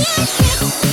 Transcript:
Yeah.